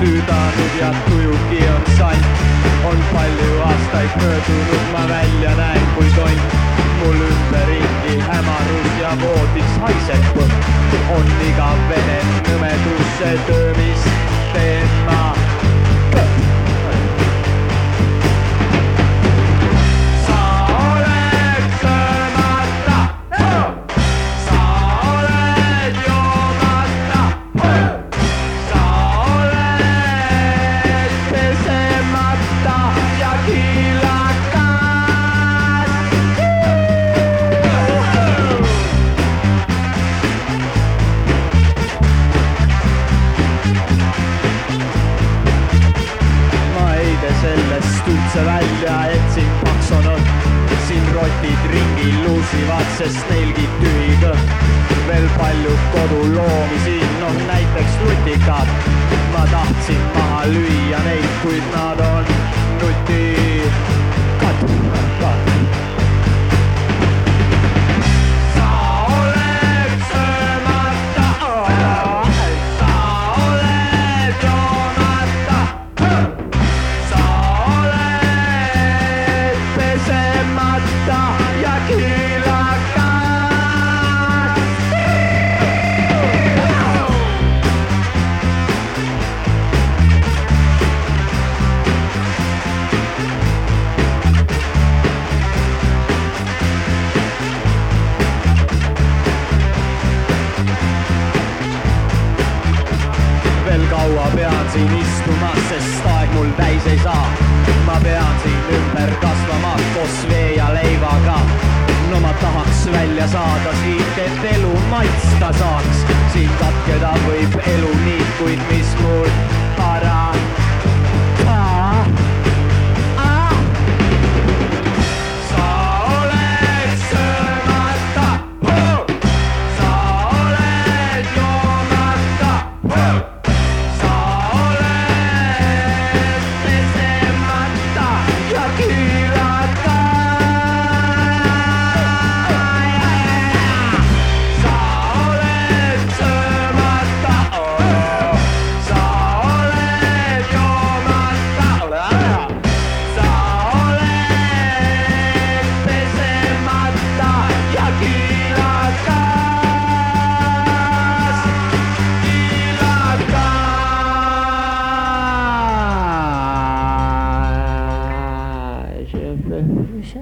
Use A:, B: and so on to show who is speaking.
A: tüdanud ja tujugi on sant. on palju aastaid möödunud, ma välja näen kui tont. mul ümberringi hämarus ja voodis haiseb. on igav vene nõmedus see töö, mis teen ma. Üldse välja, et siin paks on õhk. siin rotid ringi luusivad, sest neilgi tühi kõht. veel palju koduloomi siin, noh näiteks nutikad. ma tahtsin maha lüüa neid, kuid nad on siin istuma, sest aeg mul täis ei saa. ma pean siin ümber kasvama koos vee ja leivaga. no ma tahaks välja saada siit, et elu maitsta saaks. siin katkeda võib elu nii, kuid mis mul para. 就是。